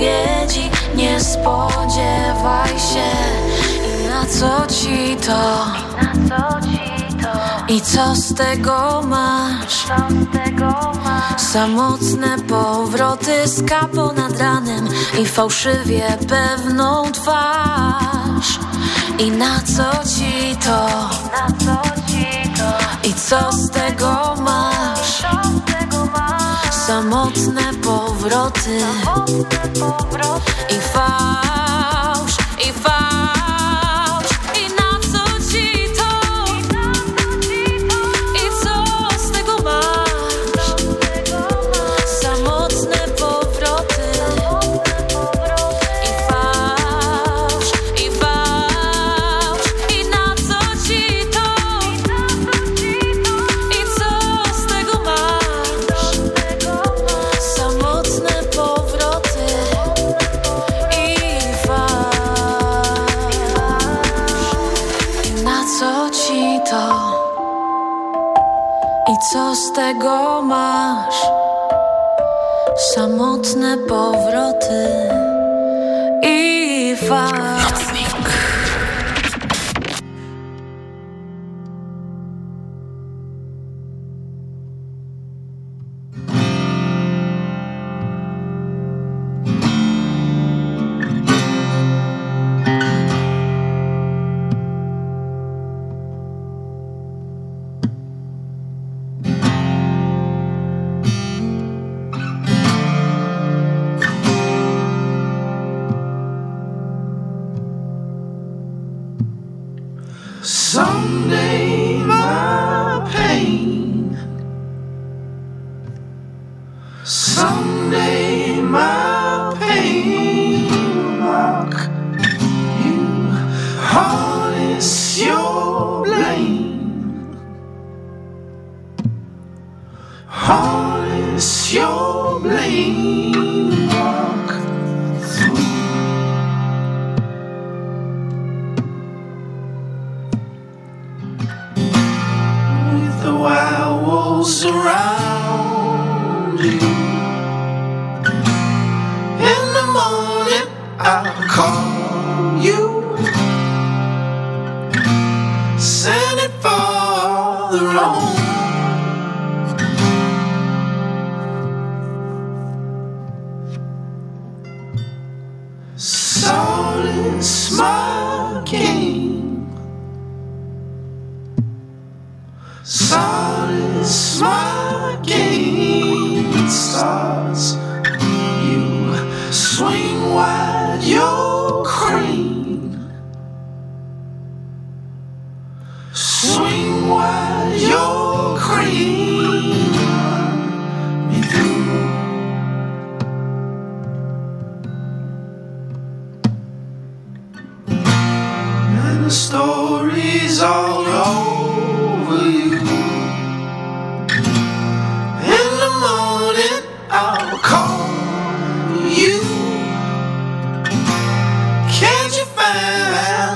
odpowiedzi Nie spodziewaj się I na co ci to? I co z tego masz? Samotne powroty z kapo nad ranem I fałszywie pewną twarz I na co ci to? I co z tego masz? Samotne powroty. I fałsz, i fałsz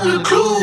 the clue.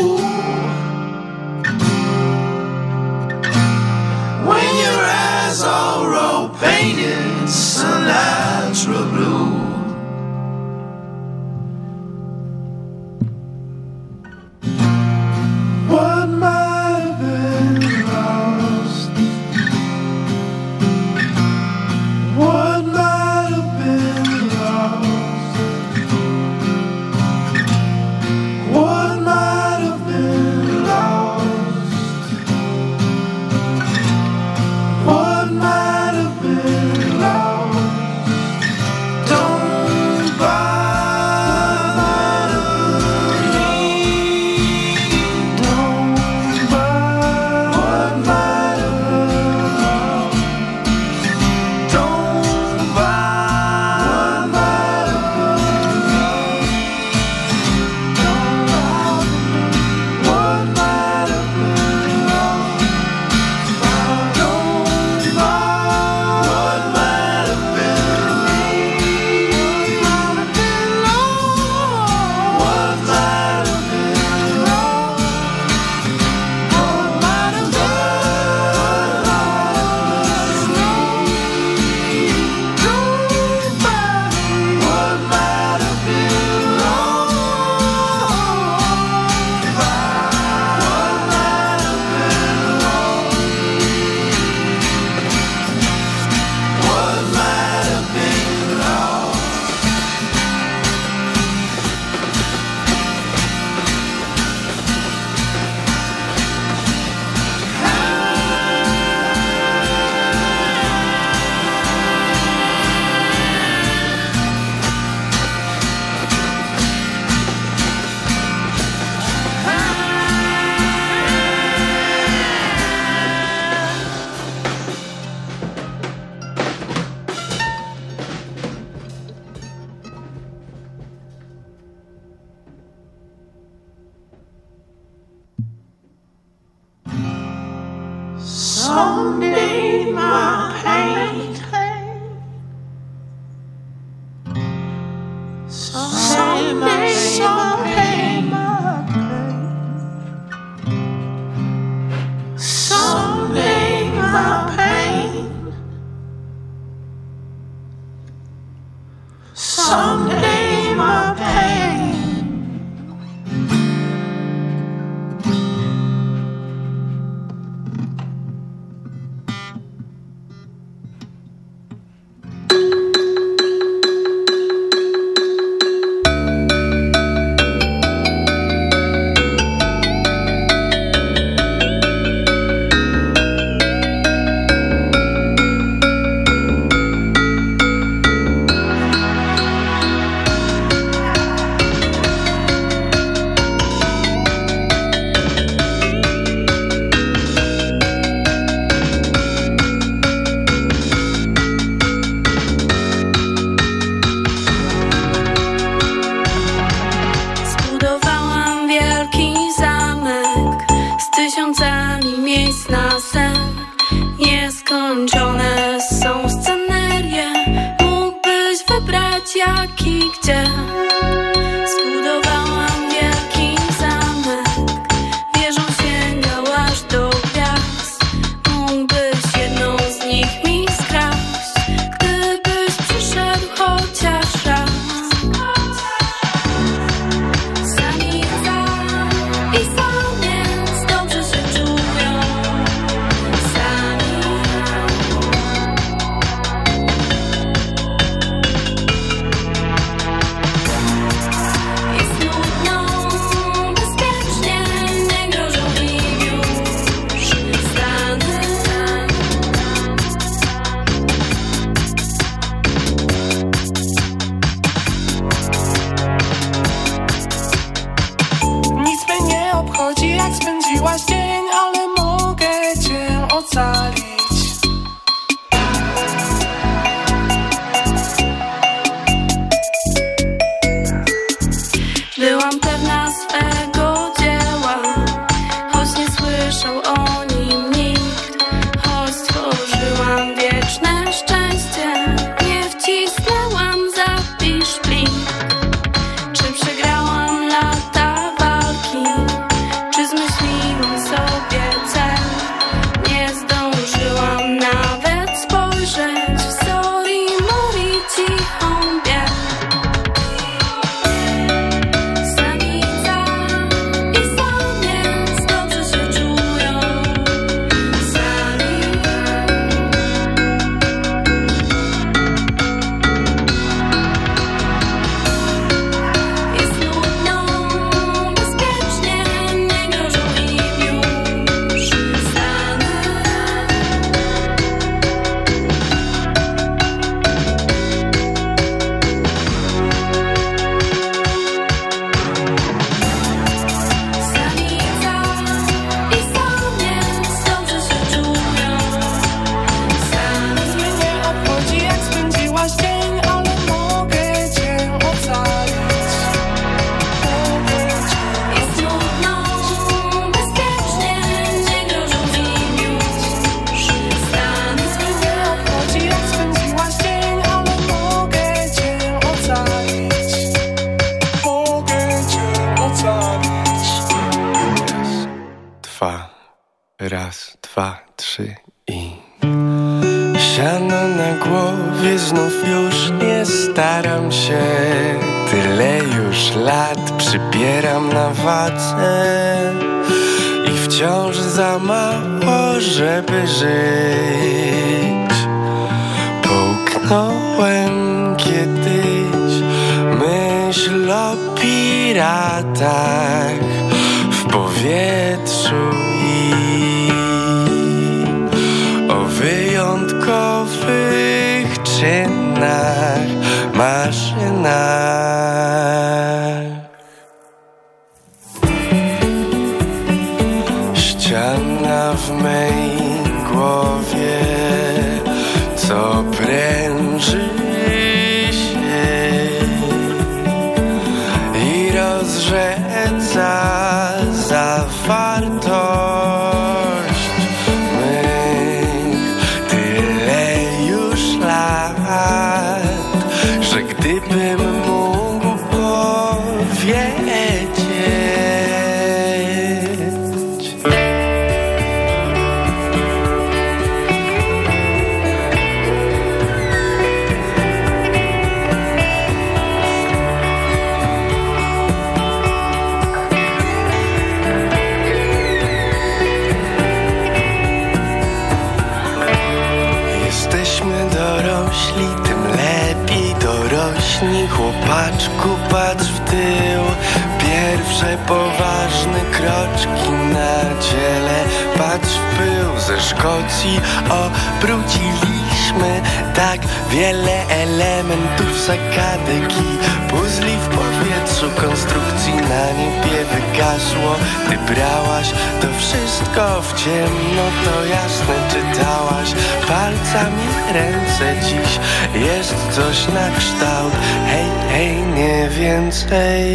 Wygasło Ty brałaś to wszystko w ciemno To jasne czytałaś. Palcami ręce dziś Jest coś na kształt. Hej, hej, nie więcej.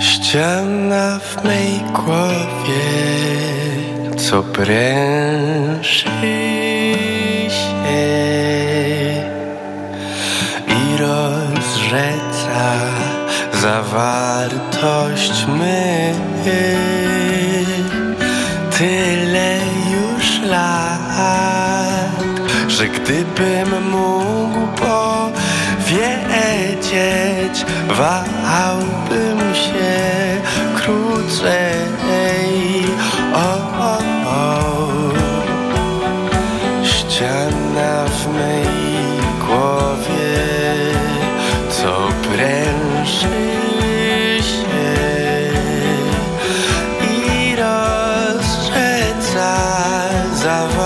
Ściana w mej głowie Co pręży my. Tyle już lat Że gdybym mógł powiedzieć Wahałbym precisava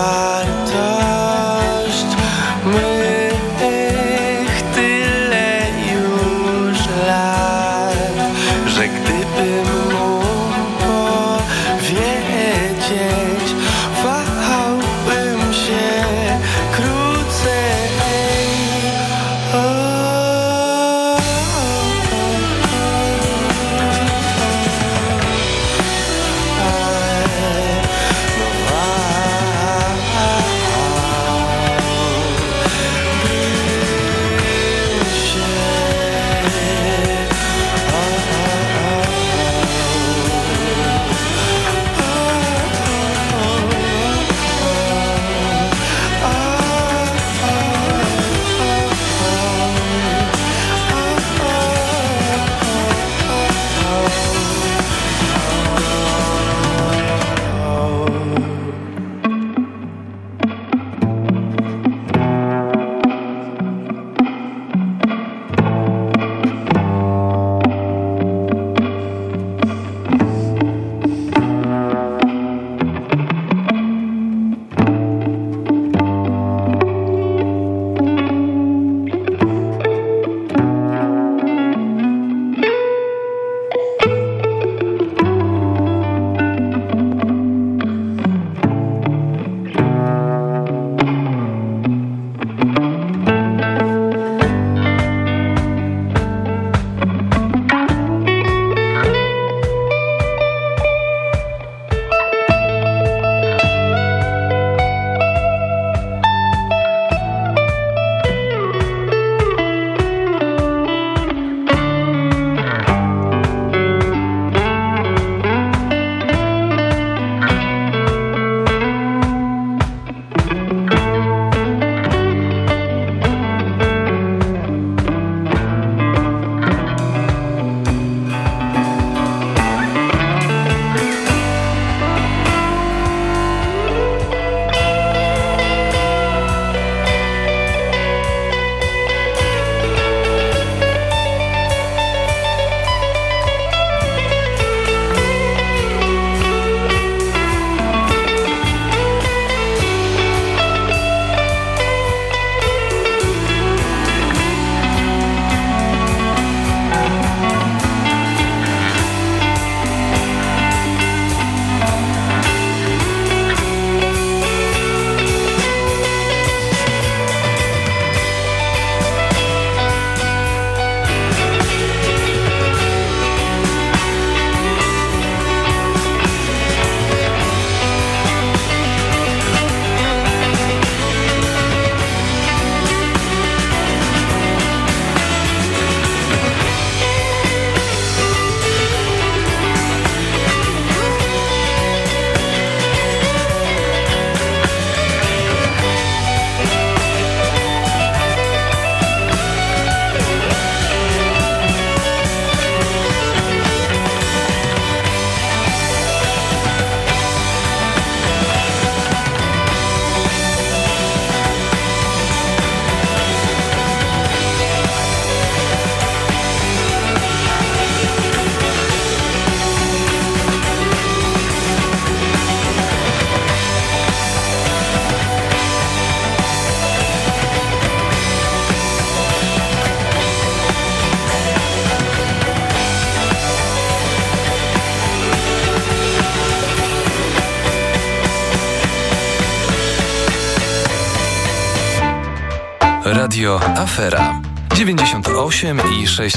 Radio Afera 98,6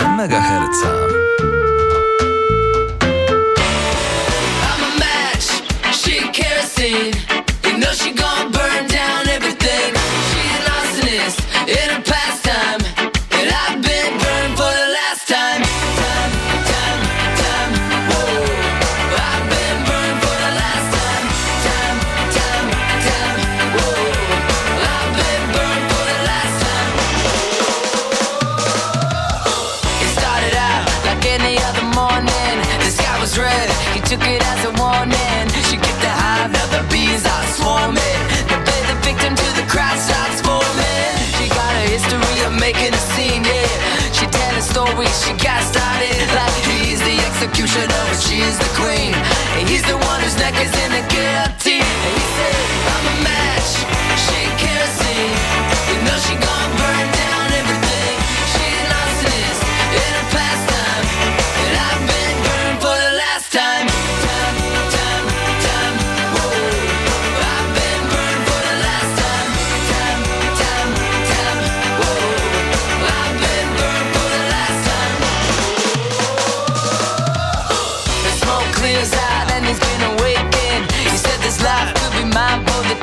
MHz. I'm a match, kerosene we should get started. Like he's the executioner, but she's the queen. And he's the one whose neck is in the guillotine.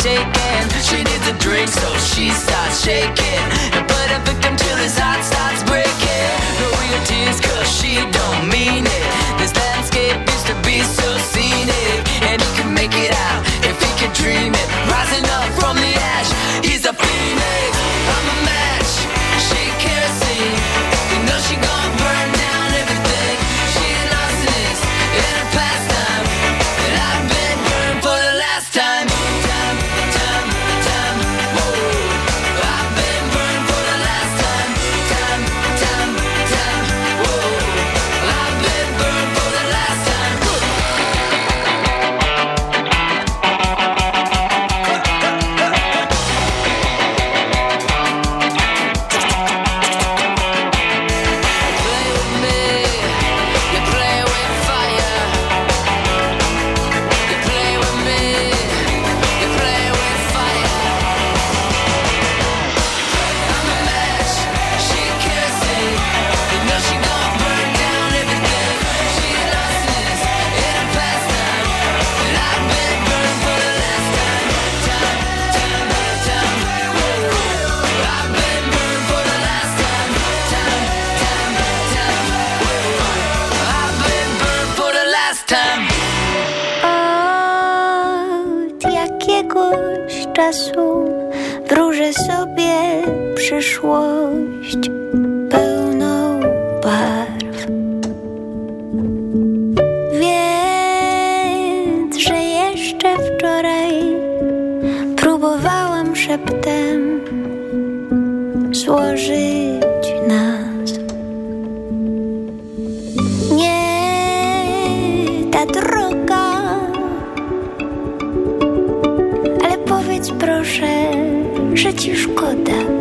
taken. She needs a drink, so she starts shaking. But a victim to this heart starts. powiedz proszę, że ci szkoda.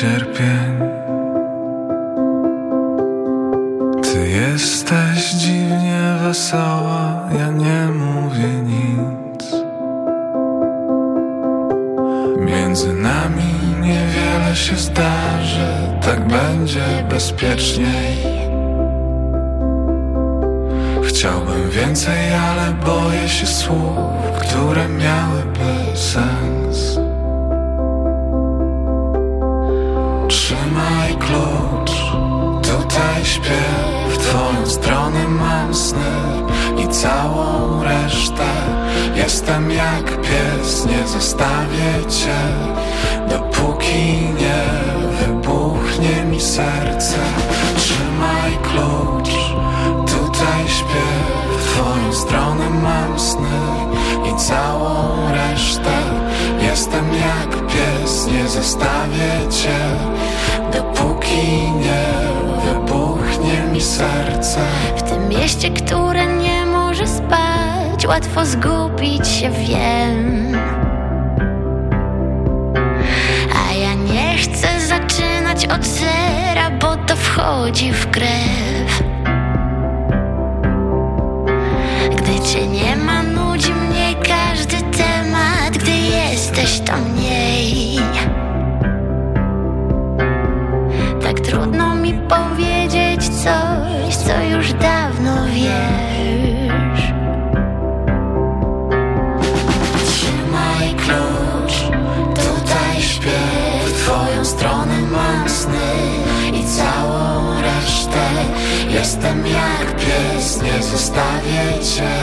Sierpień. Ty jesteś dziwnie wesoła, ja nie mówię nic. Między nami niewiele się zdarzy, tak będzie bezpieczniej. Chciałbym więcej, ale boję się słów, które miałyby sens. Śpię, w twoją stronę mam sny i całą resztę. Jestem jak pies, nie zostawię cię, dopóki nie wybuchnie mi serce. Trzymaj klucz Tutaj śpię, w twoją stronę mam sny I całą resztę Jestem jak pies, nie zostawię cię Dopóki nie mi serce. W tym mieście, które nie może spać Łatwo zgubić się, wiem. A ja nie chcę zaczynać od zera Bo to wchodzi w krew Cię nie ma, nudzi mnie każdy temat Gdy jesteś to mniej. Tak trudno mi powiedzieć coś, co już dawno wiesz. Trzymaj klucz, tutaj śpię. W twoją stronę mam sny i całą resztę. Jestem jak pies, nie zostawię cię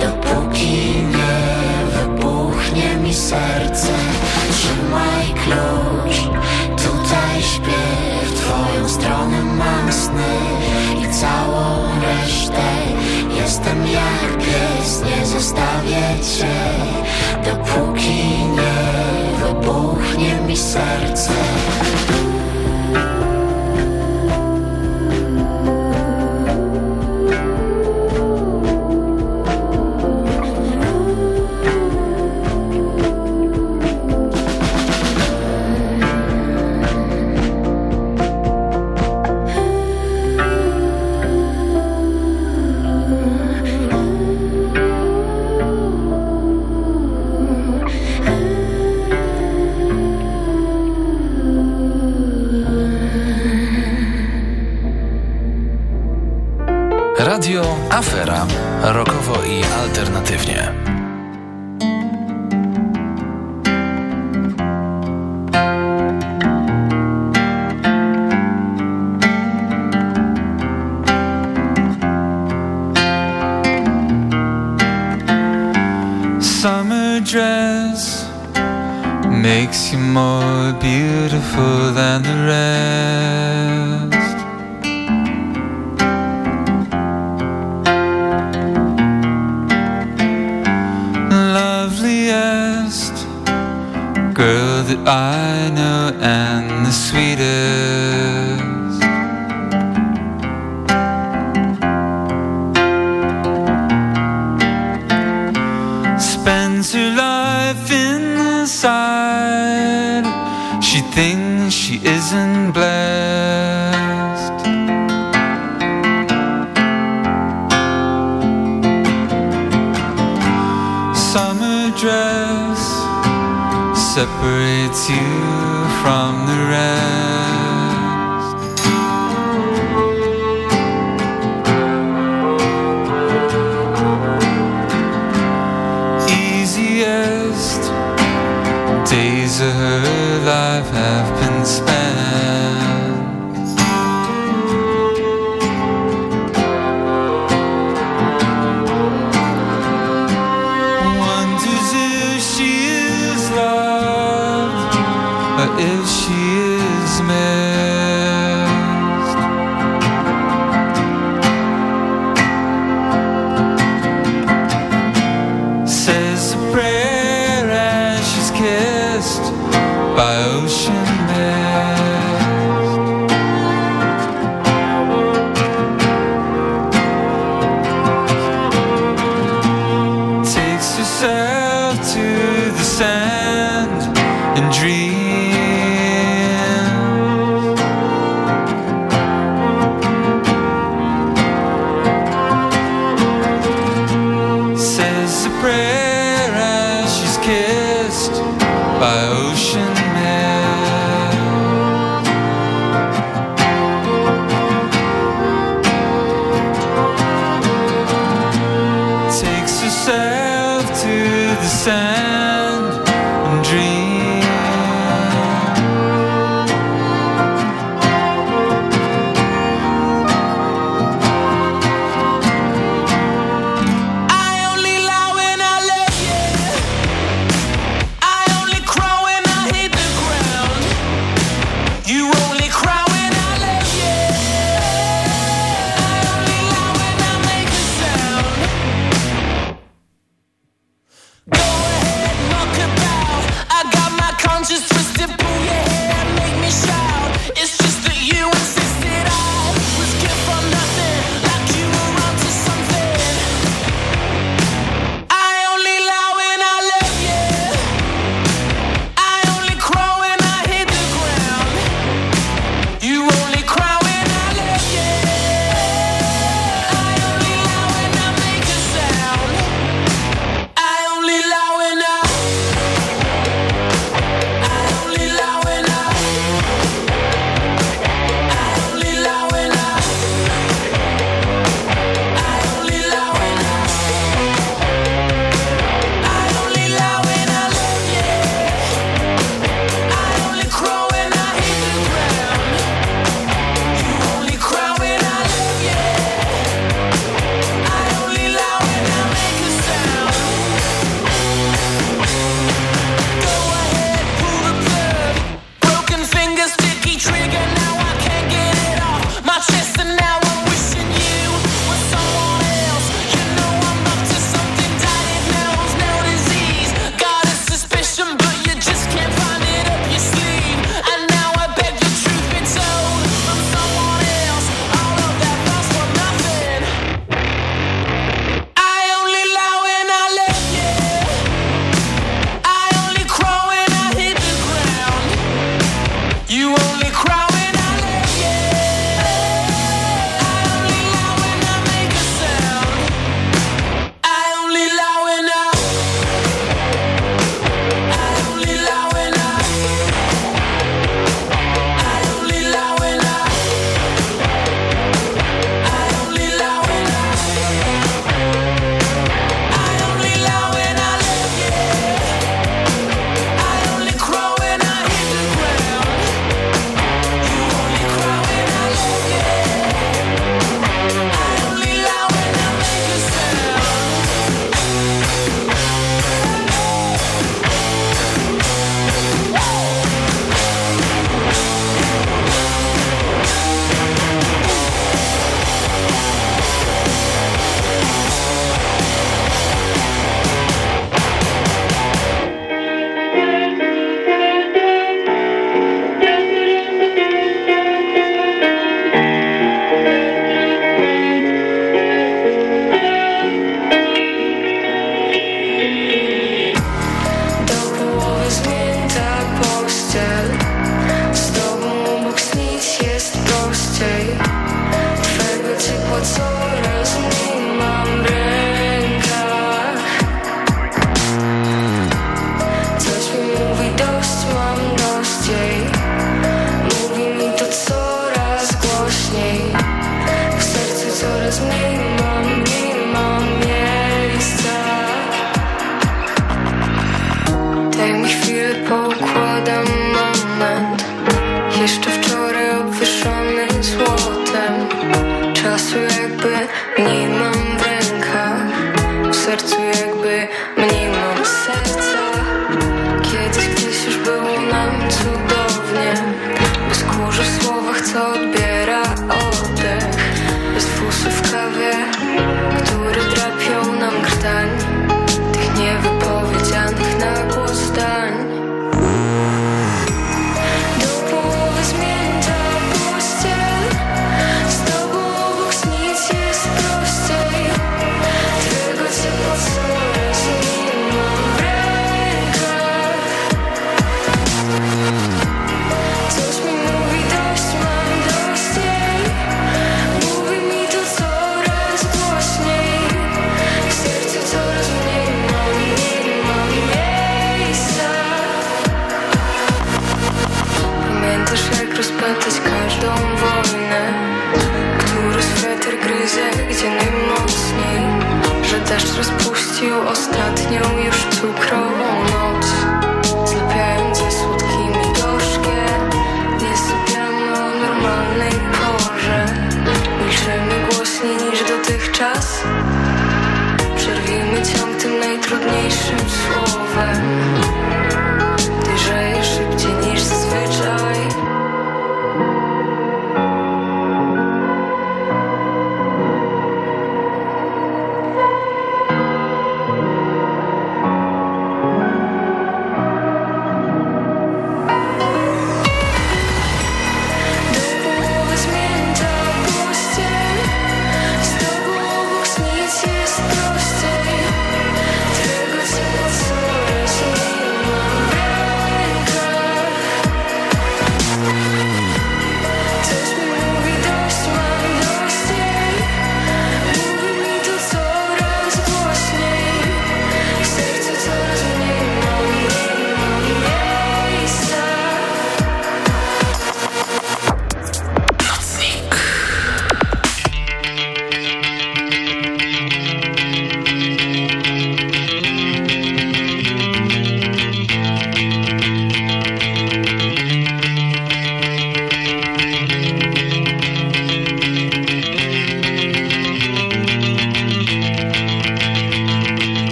Dopóki nie wybuchnie mi serce. Trzymaj klucz, tutaj śpię twoją stronę mam sny i całą resztę. Jestem jak pies, nie zostawię cię Dopóki nie wybuchnie mi serce days of her life have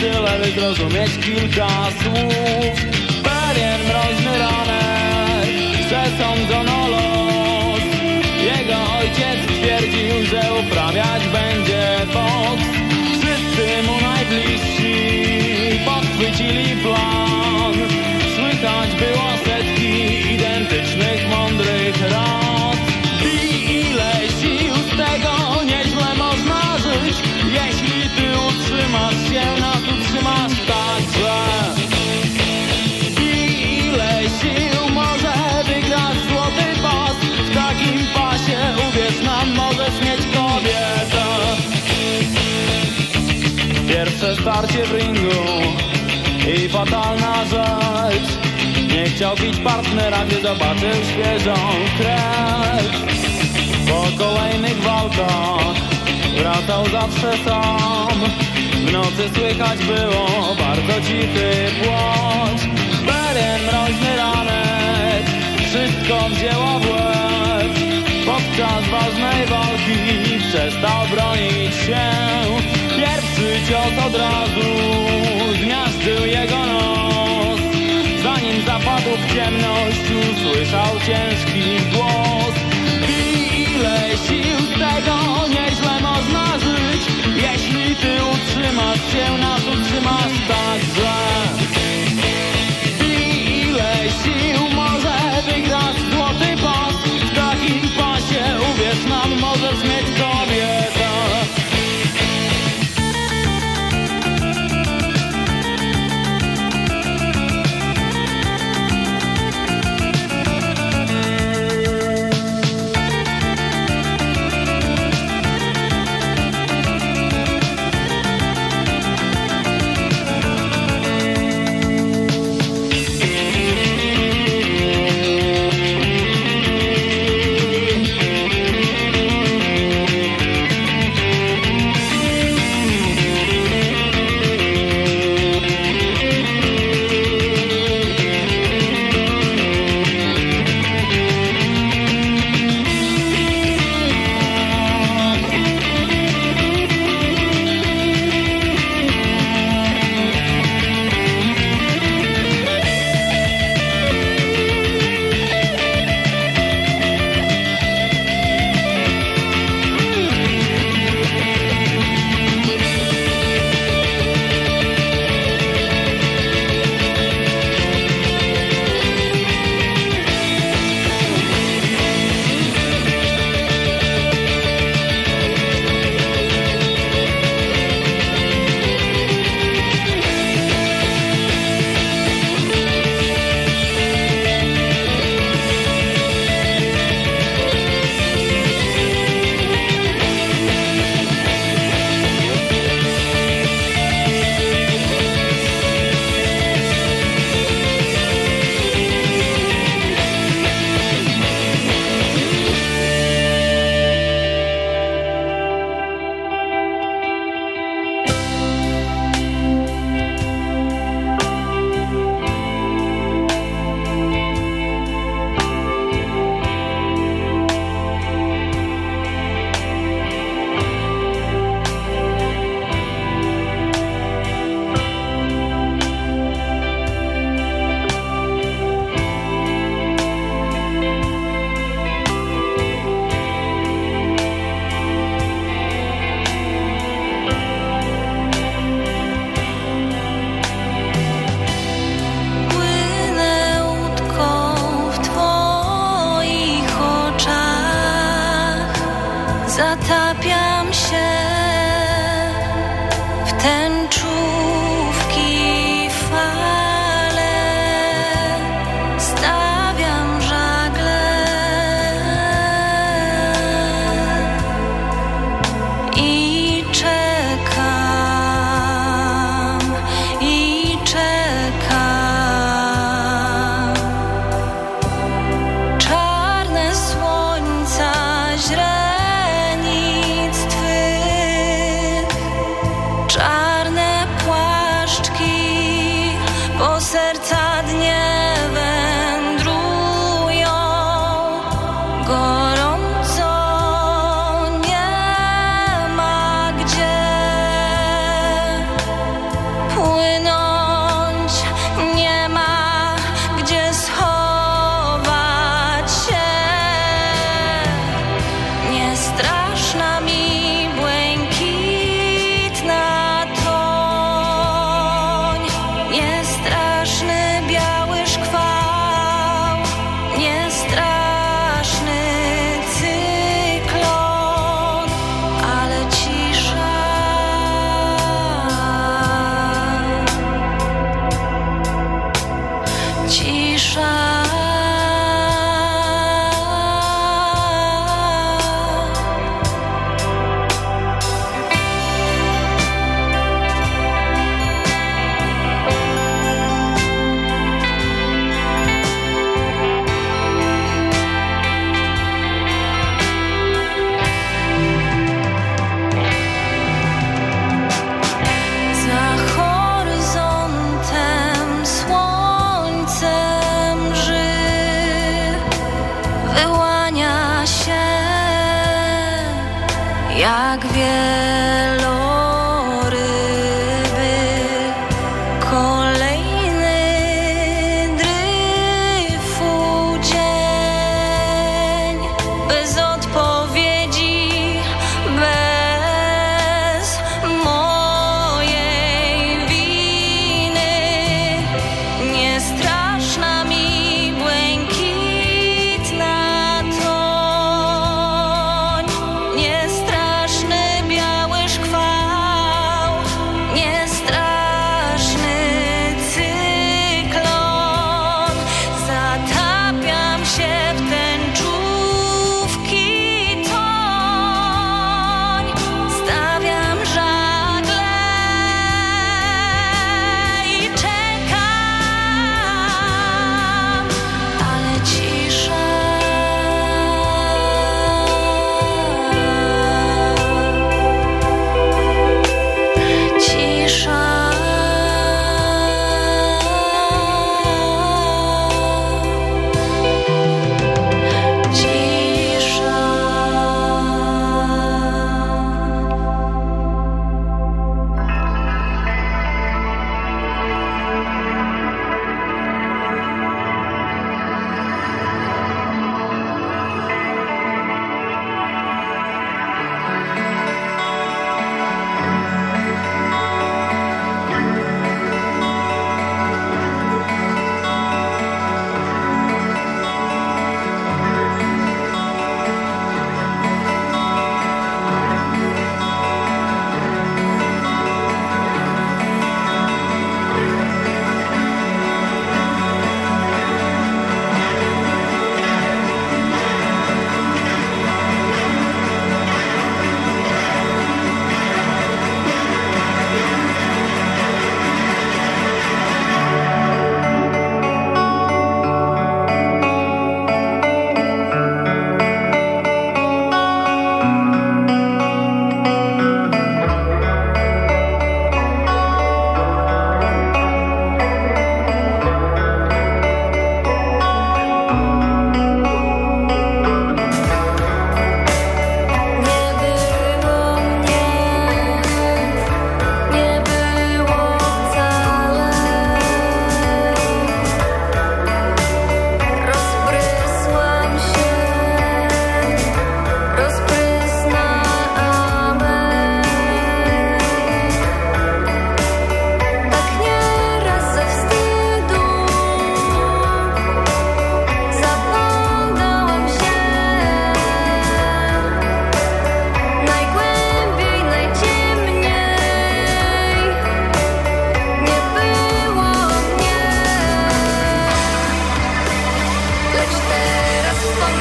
tyle, by zrozumieć kilka słów Pewien mroźny ranek przesądzono los Jego ojciec twierdził, że uprawiać będzie boks. Wszyscy mu najbliżsi podchwycili plan. Słychać było setki identycznych mądrych rad. I ile sił z tego nieźle można żyć? Jeśli ty utrzymasz się na starcie w ringu i fatalna rzecz. Nie chciał bić partnera, gdy zobaczył świeżą krew. Po kolejnych walkach wracał zawsze sam. W nocy słychać było bardzo cichy płacz. Pewien mroźny ranek wszystko wzięło w łeb. Podczas ważnej walki przestał bronić się Pierwszy cios od razu zmiażdżył jego nos. Zanim zapadł w ciemność usłyszał ciężki głos. I ile sił z tego nieźle można żyć? Jeśli ty utrzymasz się, nas utrzymasz tak źle I ile sił może wygrać złoty pas? W takim pasie uwierz nam, możesz mieć kobietę